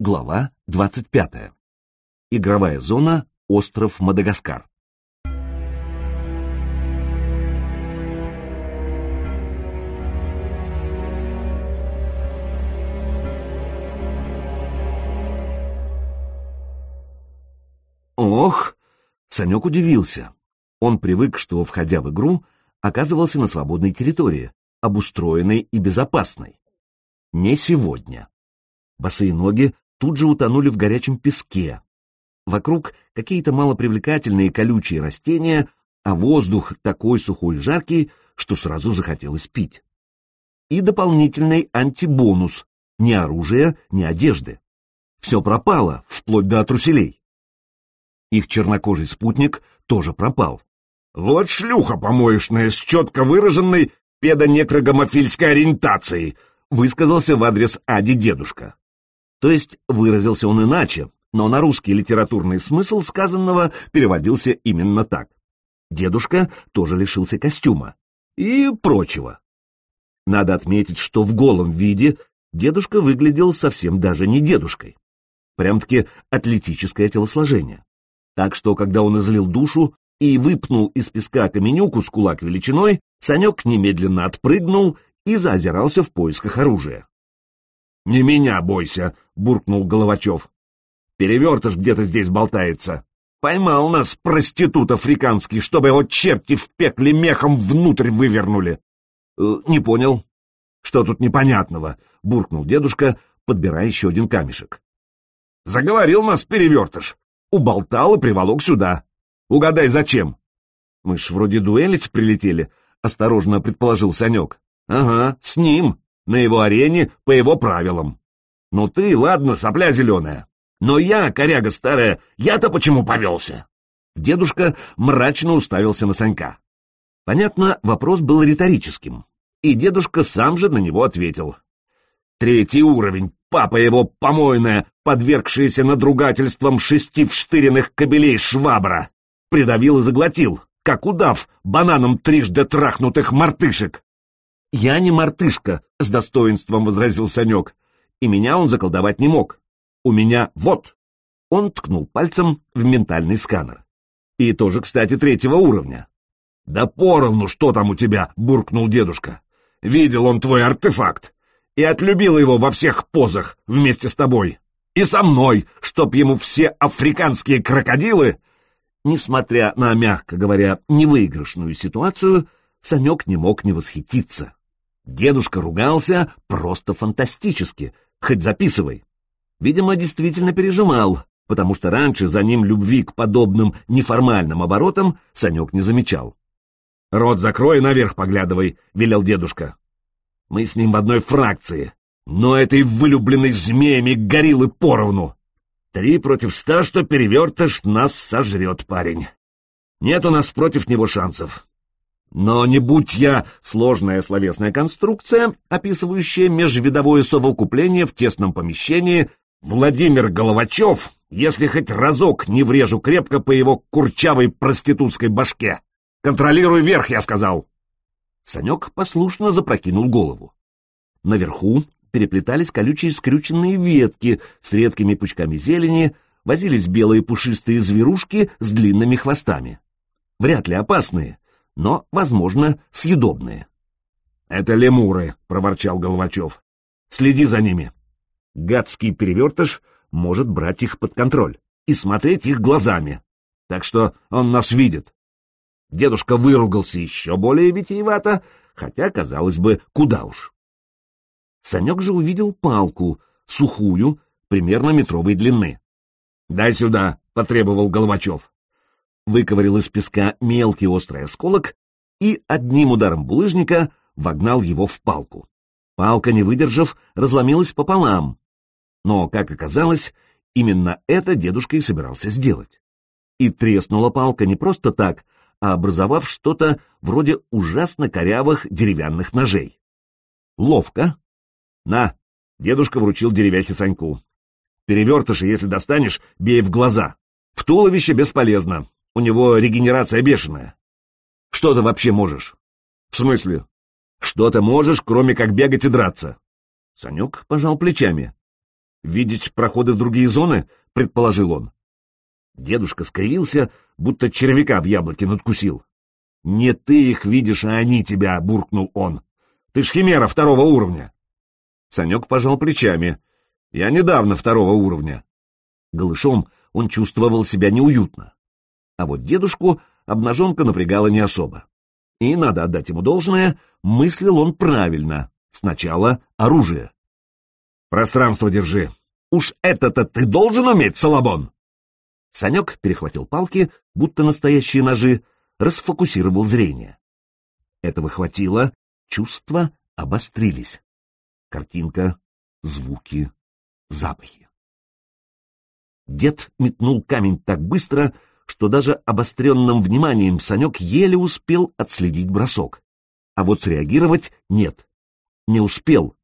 Глава 25. Игровая зона «Остров Мадагаскар». Ох! Санек удивился. Он привык, что, входя в игру, оказывался на свободной территории, обустроенной и безопасной. Не сегодня. Босые ноги тут же утонули в горячем песке. Вокруг какие-то малопривлекательные колючие растения, а воздух такой сухой и жаркий, что сразу захотелось пить. И дополнительный антибонус — ни оружия, ни одежды. Все пропало, вплоть до труселей. Их чернокожий спутник тоже пропал. «Вот шлюха помоечная с четко выраженной педонекрогомофильской ориентацией», высказался в адрес Ади дедушка. То есть выразился он иначе, но на русский литературный смысл сказанного переводился именно так. Дедушка тоже лишился костюма и прочего. Надо отметить, что в голом виде дедушка выглядел совсем даже не дедушкой. Прям-таки атлетическое телосложение. Так что, когда он излил душу и выпнул из песка каменюку с кулак величиной, Санек немедленно отпрыгнул и заозирался в поисках оружия. «Не меня бойся!» — буркнул Головачев. «Перевертыш где-то здесь болтается. Поймал нас, проститут африканский, чтобы его черти в пекле мехом внутрь вывернули!» э, «Не понял». «Что тут непонятного?» — буркнул дедушка, подбирая еще один камешек. «Заговорил нас перевертыш. Уболтал и приволок сюда. Угадай, зачем?» «Мы ж вроде дуэлить прилетели», — осторожно предположил Санек. «Ага, с ним на его арене по его правилам. Ну ты, ладно, сопля зеленая. Но я, коряга старая, я-то почему повелся? Дедушка мрачно уставился на Санька. Понятно, вопрос был риторическим, и дедушка сам же на него ответил. Третий уровень, папа его помойная, подвергшаяся надругательствам шести вштыренных кобелей швабра, придавил и заглотил, как удав, бананом трижды трахнутых мартышек. «Я не мартышка», — с достоинством возразил Санек, «и меня он заколдовать не мог. У меня вот». Он ткнул пальцем в ментальный сканер. И тоже, кстати, третьего уровня. «Да поровну, что там у тебя?» — буркнул дедушка. «Видел он твой артефакт и отлюбил его во всех позах вместе с тобой. И со мной, чтоб ему все африканские крокодилы...» Несмотря на, мягко говоря, невыигрышную ситуацию, Санек не мог не восхититься. Дедушка ругался просто фантастически, хоть записывай. Видимо, действительно пережимал, потому что раньше за ним любви к подобным неформальным оборотам Санек не замечал. «Рот закрой и наверх поглядывай», — велел дедушка. «Мы с ним в одной фракции, но этой вылюбленной змеями гориллы поровну. Три против ста, что перевертыш нас сожрет, парень. Нет у нас против него шансов. Но не будь я сложная словесная конструкция, описывающая межвидовое совокупление в тесном помещении, Владимир Головачев, если хоть разок не врежу крепко по его курчавой проститутской башке. Контролируй верх, я сказал. Санек послушно запрокинул голову. Наверху переплетались колючие скрюченные ветки с редкими пучками зелени, возились белые пушистые зверушки с длинными хвостами. Вряд ли опасные, но, возможно, съедобные. — Это лемуры, — проворчал Головачев. — Следи за ними. Гадский перевертыш может брать их под контроль и смотреть их глазами. Так что он нас видит. Дедушка выругался еще более витиевато, хотя, казалось бы, куда уж. Санек же увидел палку, сухую, примерно метровой длины. — Дай сюда, — потребовал Головачев выковырил из песка мелкий острый осколок и одним ударом булыжника вогнал его в палку. Палка, не выдержав, разломилась пополам. Но, как оказалось, именно это дедушка и собирался сделать. И треснула палка не просто так, а образовав что-то вроде ужасно корявых деревянных ножей. Ловко. На, дедушка вручил деревяхе Саньку. Перевертыши, если достанешь, бей в глаза. В туловище бесполезно, у него регенерация бешеная. Что ты вообще можешь? В смысле? Что ты можешь, кроме как бегать и драться? Санек пожал плечами. Видеть проходы в другие зоны, предположил он. Дедушка скривился, будто червяка в яблоке надкусил. «Не ты их видишь, а они тебя!» — буркнул он. «Ты ж химера второго уровня!» Санек пожал плечами. «Я недавно второго уровня». Голышом он чувствовал себя неуютно. А вот дедушку обнаженка напрягала не особо. И, надо отдать ему должное, мыслил он правильно. Сначала оружие. «Пространство держи. Уж это-то ты должен уметь, Салабон!» Санек перехватил палки, будто настоящие ножи, расфокусировал зрение. Этого хватило, чувства обострились. Картинка, звуки, запахи. Дед метнул камень так быстро, что даже обостренным вниманием Санек еле успел отследить бросок. А вот среагировать нет. Не успел.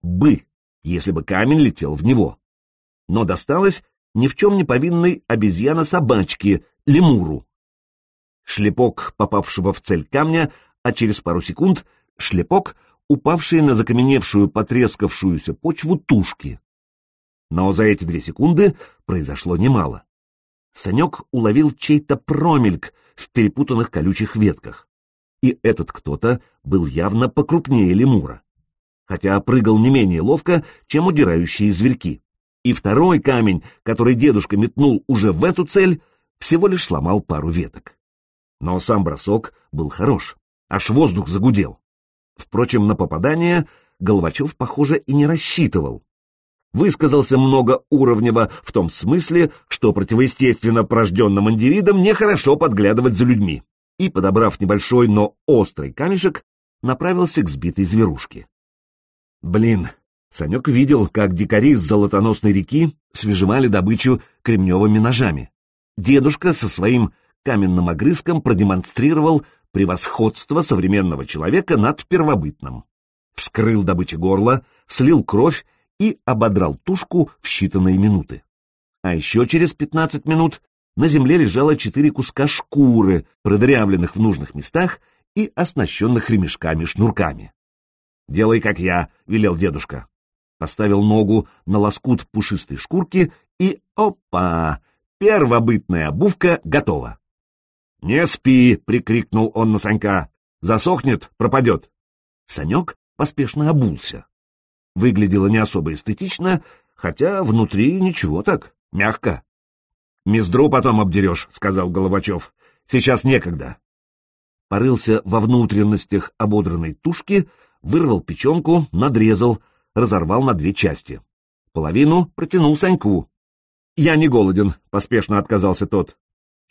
Бы, если бы камень летел в него. Но досталось ни в чем не повинной обезьяна-собачке, лемуру. Шлепок попавшего в цель камня, а через пару секунд шлепок, упавший на закаменевшую, потрескавшуюся почву тушки. Но за эти две секунды произошло немало. Санек уловил чей-то промельк в перепутанных колючих ветках. И этот кто-то был явно покрупнее лемура, хотя прыгал не менее ловко, чем удирающие зверьки. И второй камень, который дедушка метнул уже в эту цель, всего лишь сломал пару веток. Но сам бросок был хорош, аж воздух загудел. Впрочем, на попадание Головачев, похоже, и не рассчитывал. Высказался многоуровнево в том смысле, что противоестественно порожденным индивидам нехорошо подглядывать за людьми, и, подобрав небольшой, но острый камешек, направился к сбитой зверушке. Блин, Санек видел, как дикари с золотоносной реки свежевали добычу кремневыми ножами. Дедушка со своим каменным огрызком продемонстрировал превосходство современного человека над первобытным. Вскрыл добыче горло, слил кровь и ободрал тушку в считанные минуты. А еще через пятнадцать минут на земле лежало четыре куска шкуры, продырявленных в нужных местах и оснащенных ремешками-шнурками. «Делай, как я», — велел дедушка поставил ногу на лоскут пушистой шкурки и опа! Первобытная обувка готова. «Не спи!» — прикрикнул он на Санька. «Засохнет, пропадет!» Санек поспешно обулся. Выглядело не особо эстетично, хотя внутри ничего так, мягко. «Мездру потом обдерешь», — сказал Головачев. «Сейчас некогда». Порылся во внутренностях ободранной тушки, вырвал печенку, надрезал — разорвал на две части. Половину протянул Саньку. «Я не голоден», — поспешно отказался тот.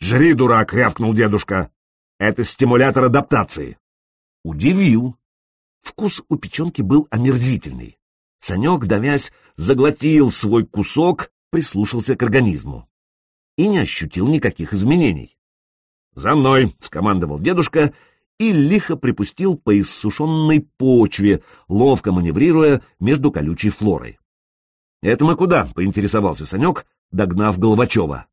«Жри, дурак!» — рявкнул дедушка. «Это стимулятор адаптации». Удивил. Вкус у печенки был омерзительный. Санек, давясь, заглотил свой кусок, прислушался к организму. И не ощутил никаких изменений. «За мной!» — скомандовал дедушка и лихо припустил по иссушенной почве, ловко маневрируя между колючей флорой. «Это мы куда?» — поинтересовался Санек, догнав Головачева.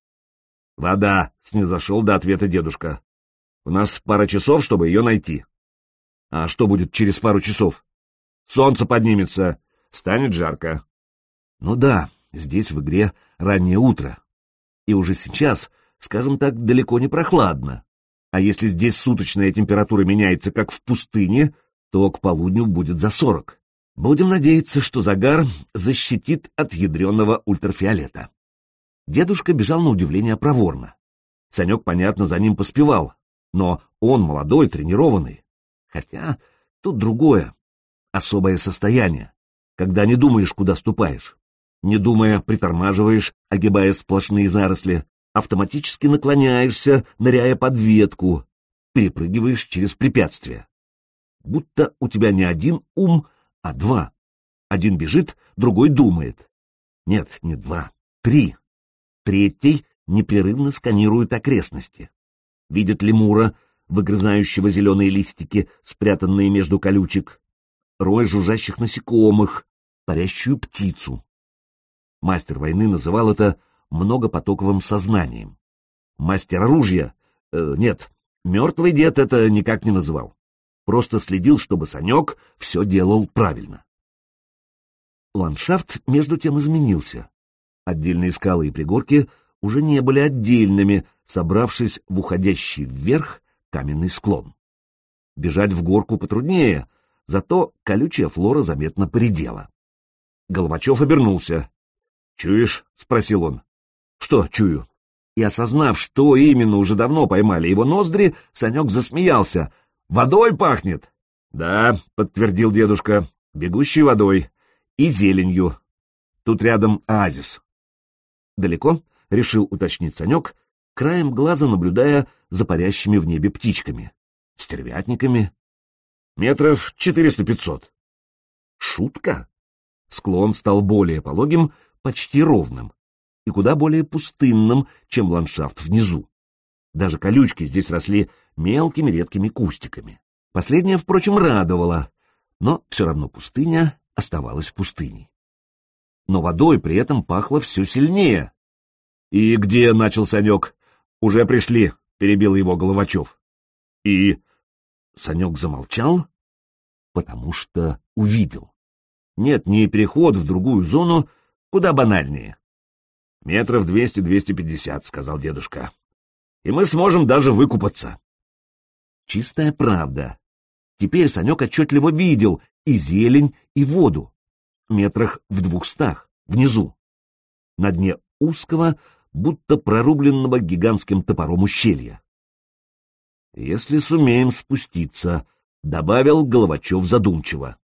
«Вода!» — снизошел до ответа дедушка. «У нас пара часов, чтобы ее найти». «А что будет через пару часов?» «Солнце поднимется, станет жарко». «Ну да, здесь в игре раннее утро. И уже сейчас, скажем так, далеко не прохладно. А если здесь суточная температура меняется, как в пустыне, то к полудню будет за сорок. Будем надеяться, что загар защитит от ядреного ультрафиолета. Дедушка бежал на удивление проворно. Санек, понятно, за ним поспевал, но он молодой, тренированный. Хотя тут другое, особое состояние, когда не думаешь, куда ступаешь. Не думая, притормаживаешь, огибая сплошные заросли, автоматически наклоняешься, ныряя под ветку, перепрыгиваешь через препятствия. Будто у тебя не один ум, а два. Один бежит, другой думает. Нет, не два, три. Третий непрерывно сканирует окрестности. Видит лемура, выгрызающего зеленые листики, спрятанные между колючек, рой жужжащих насекомых, парящую птицу. Мастер войны называл это многопотоковым сознанием. Мастер оружия... Э, нет, мертвый дед это никак не называл. Просто следил, чтобы Санек все делал правильно. Ландшафт между тем изменился. Отдельные скалы и пригорки уже не были отдельными, собравшись в уходящий вверх каменный склон. Бежать в горку потруднее, зато колючая флора заметно поредела. Головачев обернулся. «Чуешь?» — спросил он. «Что чую?» И осознав, что именно уже давно поймали его ноздри, Санек засмеялся. «Водой пахнет!» «Да», — подтвердил дедушка, — «бегущей водой и зеленью. Тут рядом оазис». «Далеко?» — решил уточнить Санек, краем глаза наблюдая за парящими в небе птичками. Стервятниками. «Метров четыреста-пятьсот». «Шутка?» Склон стал более пологим, почти ровным и куда более пустынным, чем ландшафт внизу. Даже колючки здесь росли мелкими редкими кустиками. Последнее, впрочем, радовало, но все равно пустыня оставалась пустыней. Но водой при этом пахло все сильнее. — И где начал Санек? — Уже пришли, — перебил его Головачев. — И... Санек замолчал, потому что увидел. Нет, не переход в другую зону, куда банальнее. «Метров двести-двести пятьдесят», — сказал дедушка. «И мы сможем даже выкупаться». Чистая правда. Теперь Санек отчетливо видел и зелень, и воду. Метрах в двухстах, внизу. На дне узкого, будто прорубленного гигантским топором ущелья. «Если сумеем спуститься», — добавил Головачев задумчиво.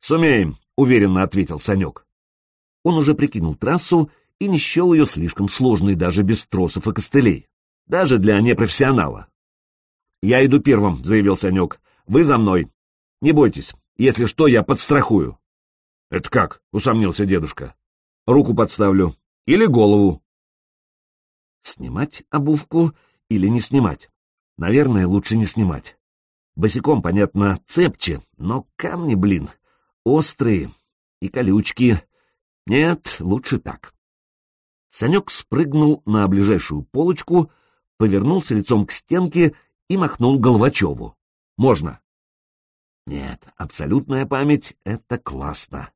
«Сумеем», — уверенно ответил Санек. Он уже прикинул трассу и не счел ее слишком сложной даже без тросов и костылей, даже для непрофессионала. «Я иду первым», — заявил Санек. «Вы за мной. Не бойтесь, если что, я подстрахую». «Это как?» — усомнился дедушка. «Руку подставлю. Или голову». Снимать обувку или не снимать? Наверное, лучше не снимать. Босиком, понятно, цепче, но камни, блин, острые и колючки. Нет, лучше так. Санек спрыгнул на ближайшую полочку, повернулся лицом к стенке и махнул Головачеву. «Можно». Нет, абсолютная память — это классно.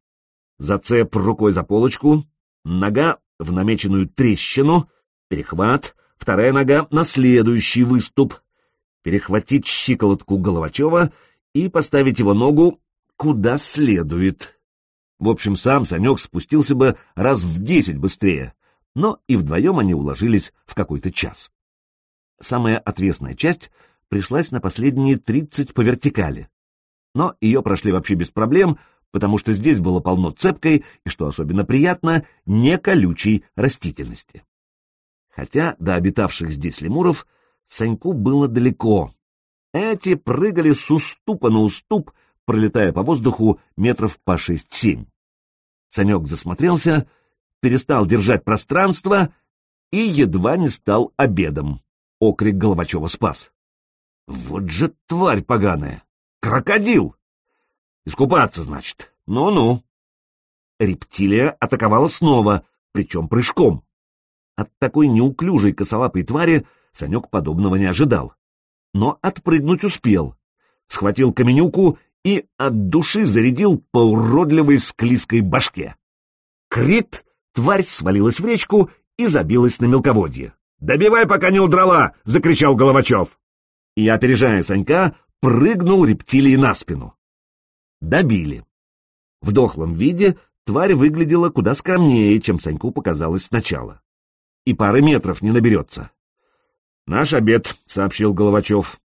Зацеп рукой за полочку, нога в намеченную трещину, перехват, вторая нога на следующий выступ, перехватить щиколотку Головачева и поставить его ногу куда следует. В общем, сам Санек спустился бы раз в десять быстрее, но и вдвоем они уложились в какой-то час. Самая отвесная часть пришлась на последние тридцать по вертикали, но ее прошли вообще без проблем, потому что здесь было полно цепкой и, что особенно приятно, не колючей растительности. Хотя до обитавших здесь лемуров Саньку было далеко. Эти прыгали с уступа на уступ, пролетая по воздуху метров по шесть-семь. Санек засмотрелся перестал держать пространство и едва не стал обедом. Окрик Головачева спас. Вот же тварь поганая! Крокодил! Искупаться, значит. Ну-ну. Рептилия атаковала снова, причем прыжком. От такой неуклюжей косолапой твари Санек подобного не ожидал. Но отпрыгнуть успел. Схватил каменюку и от души зарядил по уродливой склизкой башке. Крит Тварь свалилась в речку и забилась на мелководье. «Добивай, пока не удрала!» — закричал Головачев. И, опережая Санька, прыгнул рептилии на спину. Добили. В дохлом виде тварь выглядела куда скромнее, чем Саньку показалось сначала. И пары метров не наберется. «Наш обед», — сообщил Головачев.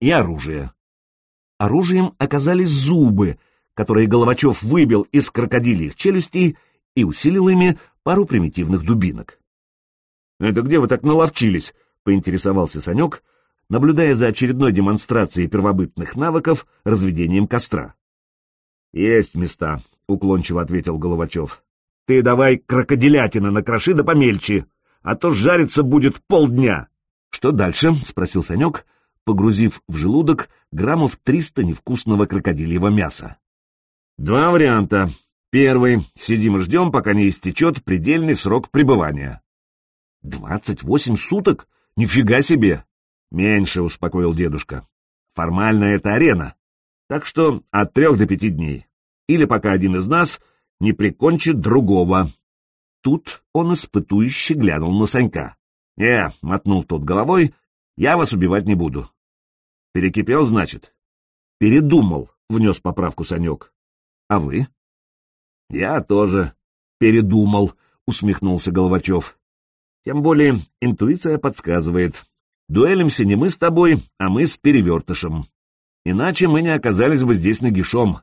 «И оружие». Оружием оказались зубы, которые Головачев выбил из крокодильих челюстей и усилил ими пару примитивных дубинок. «Это где вы так наловчились?» — поинтересовался Санек, наблюдая за очередной демонстрацией первобытных навыков разведением костра. «Есть места», — уклончиво ответил Головачев. «Ты давай крокодилятина накроши да помельче, а то жариться будет полдня». «Что дальше?» — спросил Санек, погрузив в желудок граммов триста невкусного крокодильего мяса. «Два варианта», Первый. Сидим и ждем, пока не истечет предельный срок пребывания. Двадцать восемь суток? Нифига себе! Меньше, успокоил дедушка. Формально это арена. Так что от трех до пяти дней. Или пока один из нас не прикончит другого. Тут он испытующе глянул на Санька. — Не, — мотнул тот головой, — я вас убивать не буду. — Перекипел, значит? — Передумал, — внес поправку Санек. — А вы? — Я тоже передумал, — усмехнулся Головачев. — Тем более интуиция подсказывает. Дуэлимся не мы с тобой, а мы с перевертышем. Иначе мы не оказались бы здесь нагишом.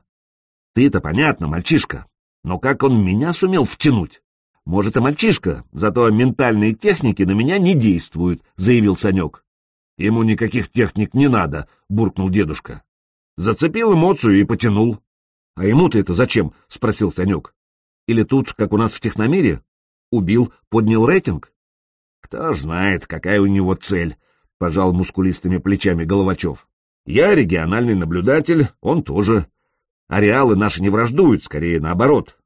Ты-то понятно, мальчишка. Но как он меня сумел втянуть? Может, и мальчишка, зато ментальные техники на меня не действуют, заявил Санек. Ему никаких техник не надо, буркнул дедушка. Зацепил эмоцию и потянул. А ему-то это зачем? спросил Санек. Или тут, как у нас в техномире? Убил, поднял рейтинг? Кто ж знает, какая у него цель, пожал мускулистыми плечами Головачев. Я региональный наблюдатель, он тоже. Ареалы наши не враждуют, скорее наоборот.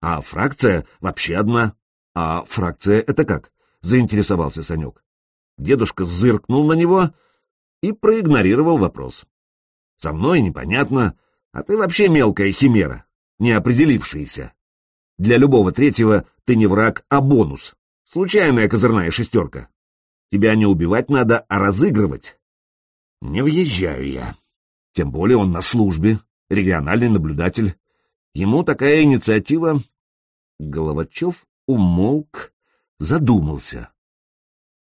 А фракция вообще одна. А фракция это как? Заинтересовался Санек. Дедушка зыркнул на него и проигнорировал вопрос. Со мной непонятно, а ты вообще мелкая химера, не определившаяся. Для любого третьего ты не враг, а бонус. Случайная козырная шестерка. Тебя не убивать надо, а разыгрывать. Не въезжаю я. Тем более он на службе, региональный наблюдатель. Ему такая инициатива... Головачев умолк, задумался. —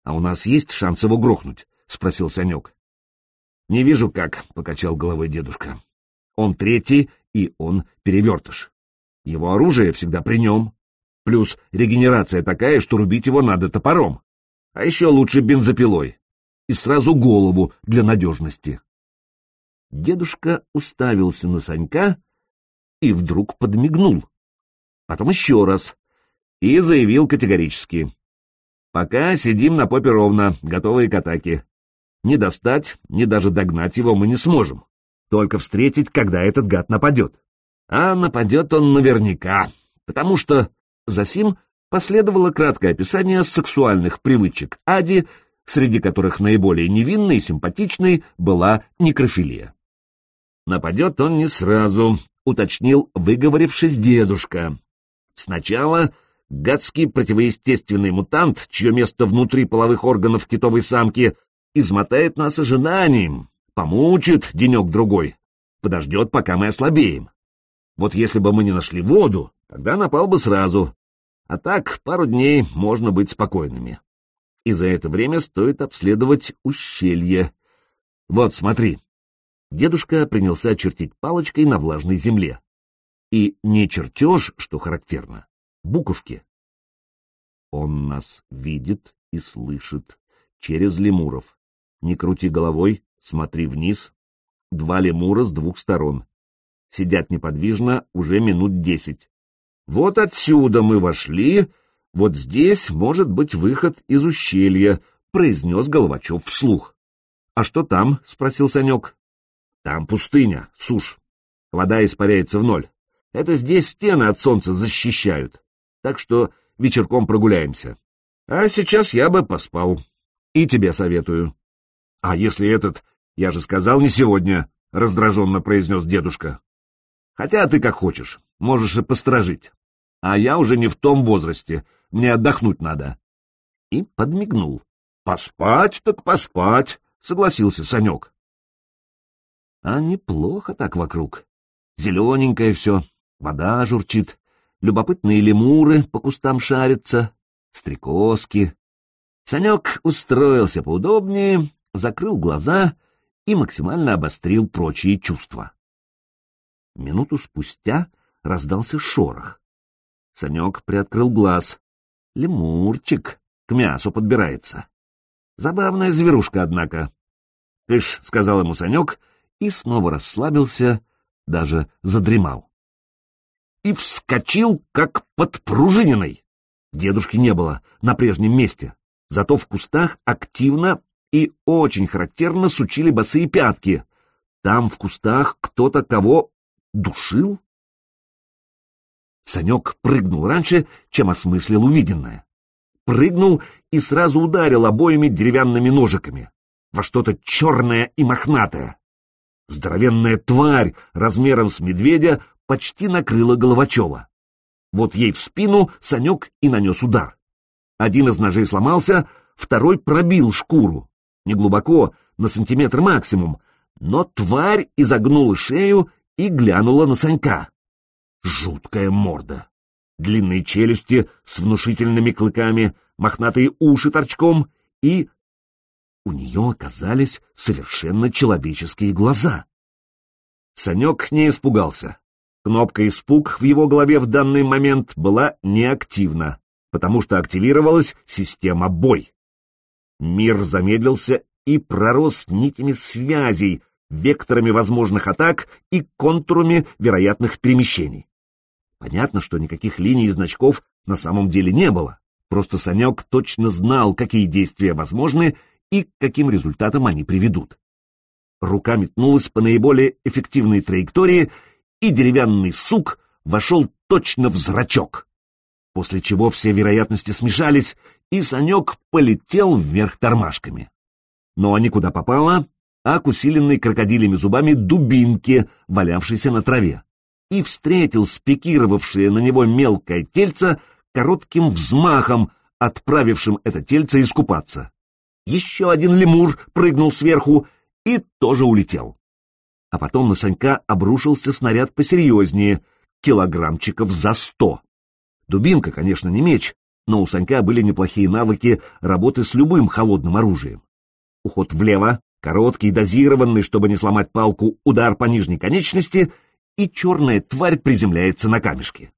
А у нас есть шанс его грохнуть? — спросил Санек. — Не вижу как, — покачал головой дедушка. — Он третий, и он перевертыш. Его оружие всегда при нем. Плюс регенерация такая, что рубить его надо топором. А еще лучше бензопилой. И сразу голову для надежности. Дедушка уставился на Санька и вдруг подмигнул. Потом еще раз. И заявил категорически. «Пока сидим на попе ровно, готовые к атаке. Не достать, ни даже догнать его мы не сможем. Только встретить, когда этот гад нападет. А нападет он наверняка, потому что за сим последовало краткое описание сексуальных привычек Ади, среди которых наиболее невинной и симпатичной была некрофилия. Нападет он не сразу, уточнил выговорившись дедушка. Сначала гадский противоестественный мутант, чье место внутри половых органов китовой самки, измотает нас ожиданием, помучит денек-другой, подождет, пока мы ослабеем. Вот если бы мы не нашли воду, тогда напал бы сразу. А так, пару дней можно быть спокойными. И за это время стоит обследовать ущелье. Вот, смотри. Дедушка принялся чертить палочкой на влажной земле. И не чертеж, что характерно, буковки. Он нас видит и слышит через лемуров. Не крути головой, смотри вниз. Два лемура с двух сторон сидят неподвижно уже минут десять. Вот отсюда мы вошли, вот здесь может быть выход из ущелья, произнес Головачев вслух. — А что там? — спросил Санек. — Там пустыня, сушь. Вода испаряется в ноль. Это здесь стены от солнца защищают. Так что вечерком прогуляемся. А сейчас я бы поспал. И тебе советую. — А если этот... Я же сказал не сегодня, — раздраженно произнес дедушка. Хотя ты как хочешь, можешь и посторожить. А я уже не в том возрасте, мне отдохнуть надо. И подмигнул. Поспать так поспать, согласился Санек. А неплохо так вокруг. Зелененькое все, вода журчит, любопытные лемуры по кустам шарятся, стрекозки. Санек устроился поудобнее, закрыл глаза и максимально обострил прочие чувства. Минуту спустя раздался шорох. Санек приоткрыл глаз. Лемурчик к мясу подбирается. Забавная зверушка, однако. «Кыш», — сказал ему Санек, и снова расслабился, даже задремал. И вскочил, как подпружиненный. Дедушки не было на прежнем месте, зато в кустах активно и очень характерно сучили босые пятки. Там в кустах кто-то кого Душил? Санек прыгнул раньше, чем осмыслил увиденное. Прыгнул и сразу ударил обоими деревянными ножиками во что-то черное и мохнатое. Здоровенная тварь размером с медведя почти накрыла Головачева. Вот ей в спину Санек и нанес удар. Один из ножей сломался, второй пробил шкуру. Неглубоко, на сантиметр максимум, но тварь изогнула шею и глянула на Санька. Жуткая морда. Длинные челюсти с внушительными клыками, мохнатые уши торчком и... У нее оказались совершенно человеческие глаза. Санек не испугался. Кнопка «Испуг» в его голове в данный момент была неактивна, потому что активировалась система «Бой». Мир замедлился и пророс нитями связей, векторами возможных атак и контурами вероятных перемещений. Понятно, что никаких линий и значков на самом деле не было, просто Санек точно знал, какие действия возможны и к каким результатам они приведут. Рука метнулась по наиболее эффективной траектории, и деревянный сук вошел точно в зрачок, после чего все вероятности смешались, и Санек полетел вверх тормашками. Но они куда попало, а к усиленной крокодилями зубами дубинке, валявшейся на траве, и встретил спикировавшее на него мелкое тельце коротким взмахом, отправившим это тельце искупаться. Еще один лемур прыгнул сверху и тоже улетел. А потом на Санька обрушился снаряд посерьезнее, килограммчиков за сто. Дубинка, конечно, не меч, но у Санька были неплохие навыки работы с любым холодным оружием. Уход влево, короткий, дозированный, чтобы не сломать палку, удар по нижней конечности, и черная тварь приземляется на камешке.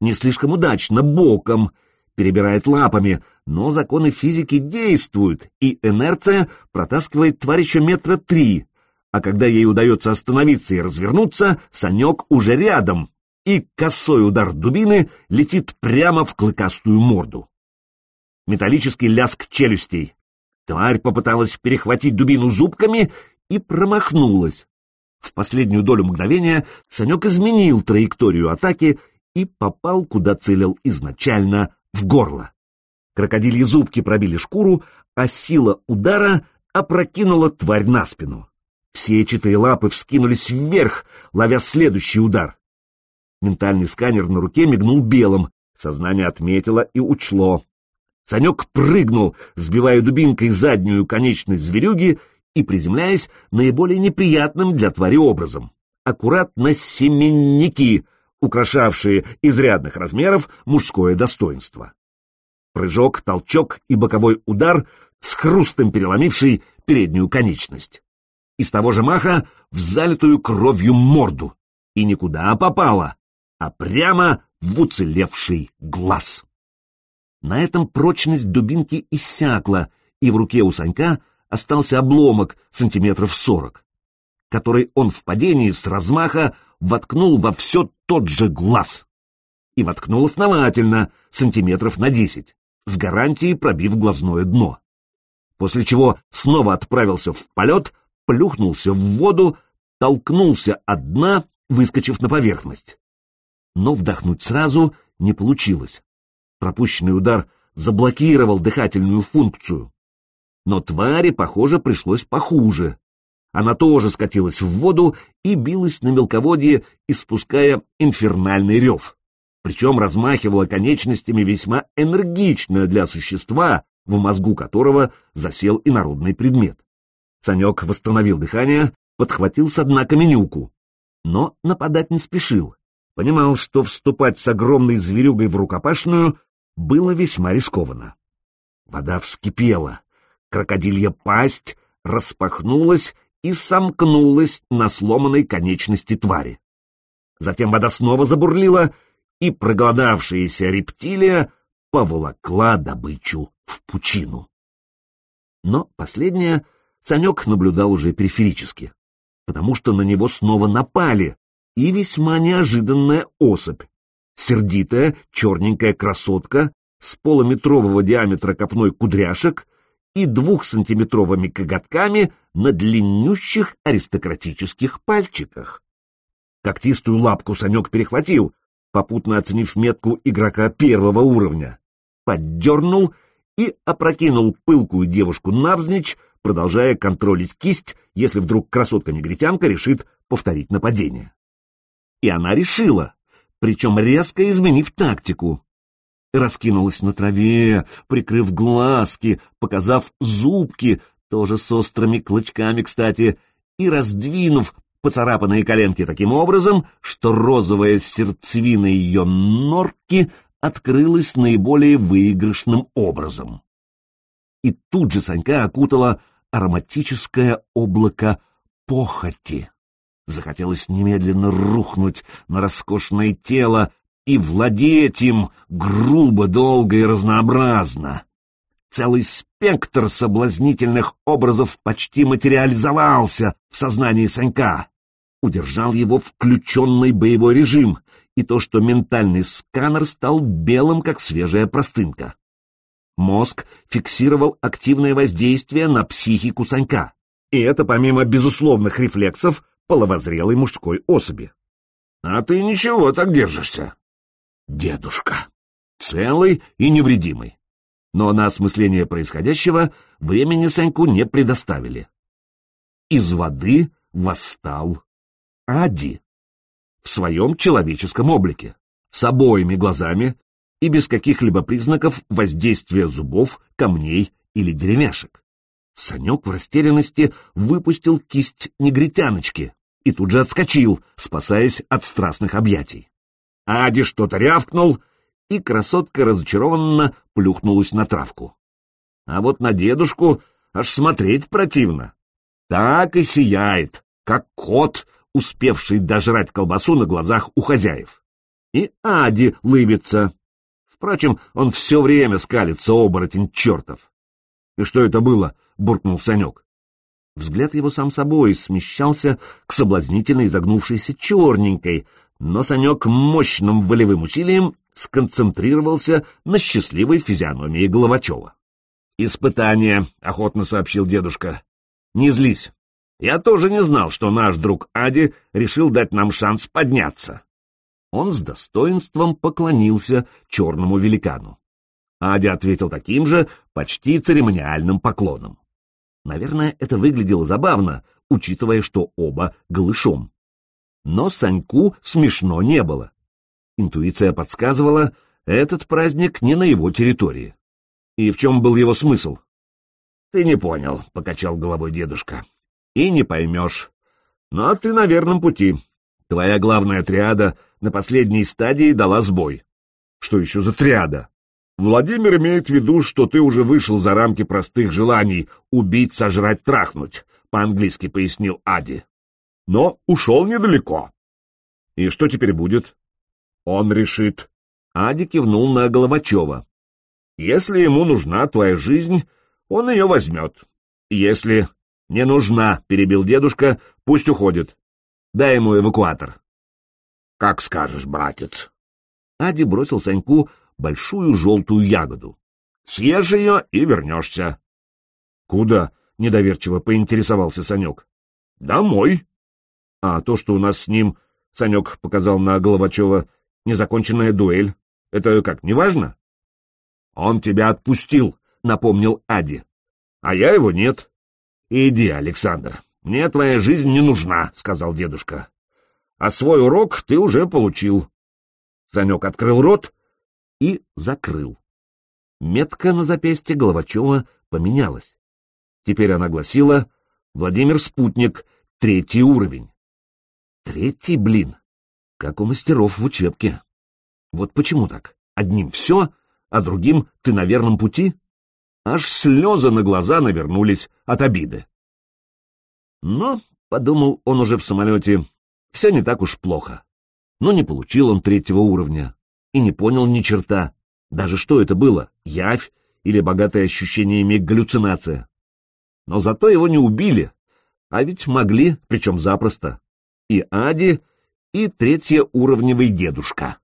Не слишком удачно, боком, перебирает лапами, но законы физики действуют, и инерция протаскивает тварь еще метра три, а когда ей удается остановиться и развернуться, Санек уже рядом, и косой удар дубины летит прямо в клыкастую морду. Металлический ляск челюстей. Тварь попыталась перехватить дубину зубками и промахнулась. В последнюю долю мгновения Санек изменил траекторию атаки и попал, куда целил изначально, в горло. Крокодильи зубки пробили шкуру, а сила удара опрокинула тварь на спину. Все четыре лапы вскинулись вверх, ловя следующий удар. Ментальный сканер на руке мигнул белым, сознание отметило и учло. Санек прыгнул, сбивая дубинкой заднюю конечность зверюги и приземляясь наиболее неприятным для твари образом. Аккуратно семенники, украшавшие изрядных размеров мужское достоинство. Прыжок, толчок и боковой удар с хрустом переломивший переднюю конечность. Из того же маха в залитую кровью морду. И никуда попало, а прямо в уцелевший глаз. На этом прочность дубинки иссякла, и в руке у Санька остался обломок сантиметров сорок, который он в падении с размаха воткнул во все тот же глаз. И воткнул основательно, сантиметров на десять, с гарантией пробив глазное дно. После чего снова отправился в полет, плюхнулся в воду, толкнулся от дна, выскочив на поверхность. Но вдохнуть сразу не получилось. Пропущенный удар заблокировал дыхательную функцию. Но твари, похоже, пришлось похуже. Она тоже скатилась в воду и билась на мелководье, испуская инфернальный рев. Причем размахивала конечностями весьма энергично для существа, в мозгу которого засел инородный предмет. Санек восстановил дыхание, подхватил с дна каменюку, но нападать не спешил. Понимал, что вступать с огромной зверюгой в рукопашную было весьма рискованно. Вода вскипела, крокодилья пасть распахнулась и сомкнулась на сломанной конечности твари. Затем вода снова забурлила, и проголодавшаяся рептилия поволокла добычу в пучину. Но последняя Санек наблюдал уже периферически, потому что на него снова напали, и весьма неожиданная особь. Сердитая, черненькая красотка с полуметрового диаметра копной кудряшек и двухсантиметровыми коготками на длиннющих аристократических пальчиках. Когтистую лапку Санек перехватил, попутно оценив метку игрока первого уровня, поддернул и опрокинул пылкую девушку навзничь, продолжая контролить кисть, если вдруг красотка-негритянка решит повторить нападение. И она решила, причем резко изменив тактику. Раскинулась на траве, прикрыв глазки, показав зубки, тоже с острыми клычками, кстати, и раздвинув поцарапанные коленки таким образом, что розовая сердцевина ее норки открылась наиболее выигрышным образом. И тут же Санька окутала ароматическое облако похоти. Захотелось немедленно рухнуть на роскошное тело и владеть им грубо, долго и разнообразно. Целый спектр соблазнительных образов почти материализовался в сознании Санька. Удержал его включенный боевой режим, и то, что ментальный сканер стал белым, как свежая простынка. Мозг фиксировал активное воздействие на психику Санька, и это помимо безусловных рефлексов половозрелой мужской особи. А ты ничего так держишься. Дедушка. Целый и невредимый. Но на осмысление происходящего времени Саньку не предоставили. Из воды восстал Ади. В своем человеческом облике, с обоими глазами и без каких-либо признаков воздействия зубов, камней или деревяшек. Санек в растерянности выпустил кисть негритяночки и тут же отскочил, спасаясь от страстных объятий. Ади что-то рявкнул, и красотка разочарованно плюхнулась на травку. А вот на дедушку аж смотреть противно. Так и сияет, как кот, успевший дожрать колбасу на глазах у хозяев. И Ади лыбится. Впрочем, он все время скалится, оборотень чертов. — И что это было? — буркнул Санек. Взгляд его сам собой смещался к соблазнительно изогнувшейся черненькой, но Санек мощным волевым усилием сконцентрировался на счастливой физиономии Головачева. «Испытание», — охотно сообщил дедушка. «Не злись. Я тоже не знал, что наш друг Ади решил дать нам шанс подняться». Он с достоинством поклонился черному великану. Ади ответил таким же, почти церемониальным поклоном. Наверное, это выглядело забавно, учитывая, что оба голышом. Но Саньку смешно не было. Интуиция подсказывала, этот праздник не на его территории. И в чем был его смысл? — Ты не понял, — покачал головой дедушка. — И не поймешь. Но ты на верном пути. Твоя главная триада на последней стадии дала сбой. Что еще за триада? Владимир имеет в виду, что ты уже вышел за рамки простых желаний убить, сожрать, трахнуть, по-английски пояснил Ади. Но ушел недалеко. И что теперь будет? Он решит. Ади кивнул на Головачева. Если ему нужна твоя жизнь, он ее возьмет. Если не нужна, перебил дедушка, пусть уходит. Дай ему эвакуатор. Как скажешь, братец. Ади бросил Саньку большую желтую ягоду. Съешь ее и вернешься. — Куда? — недоверчиво поинтересовался Санек. — Домой. — А то, что у нас с ним, — Санек показал на Головачева, — незаконченная дуэль, это как, неважно? — Он тебя отпустил, — напомнил Ади. — А я его нет. — Иди, Александр, мне твоя жизнь не нужна, — сказал дедушка. — А свой урок ты уже получил. Санек открыл рот и закрыл. Метка на запястье Головачева поменялась. Теперь она гласила «Владимир Спутник, третий уровень». Третий, блин, как у мастеров в учебке. Вот почему так? Одним все, а другим ты на верном пути? Аж слезы на глаза навернулись от обиды. Но, — подумал он уже в самолете, — все не так уж плохо. Но не получил он третьего уровня и не понял ни черта. Даже что это было, явь или богатое ощущениями галлюцинация. Но зато его не убили, а ведь могли, причем запросто. И Ади, и третьеуровневый дедушка.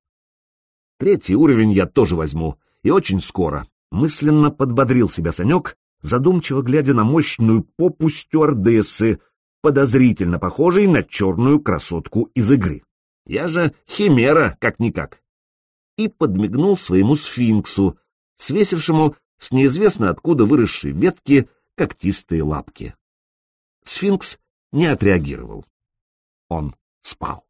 Третий уровень я тоже возьму, и очень скоро. Мысленно подбодрил себя Санек, задумчиво глядя на мощную попу стюардессы, подозрительно похожей на черную красотку из игры. Я же химера, как-никак и подмигнул своему сфинксу, свесившему с неизвестно откуда выросшей ветки когтистые лапки. Сфинкс не отреагировал. Он спал.